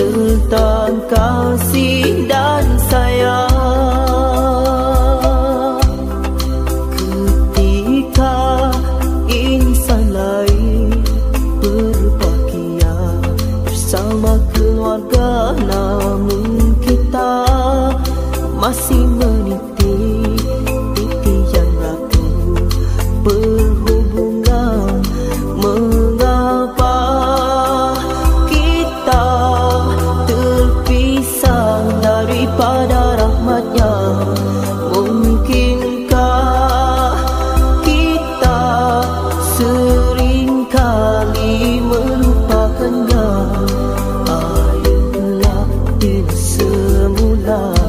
Serta kasih dan sayang. Ketika insan lain berbahagia Bersama keluarga namun kita masih meniti titian ratu. Berhubungan 格木拉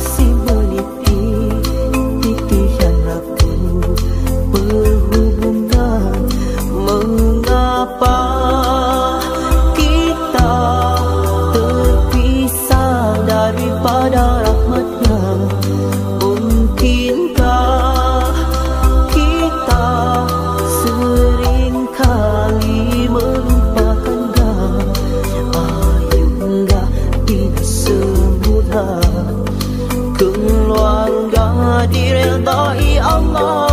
see Qadir al-Da'i Allah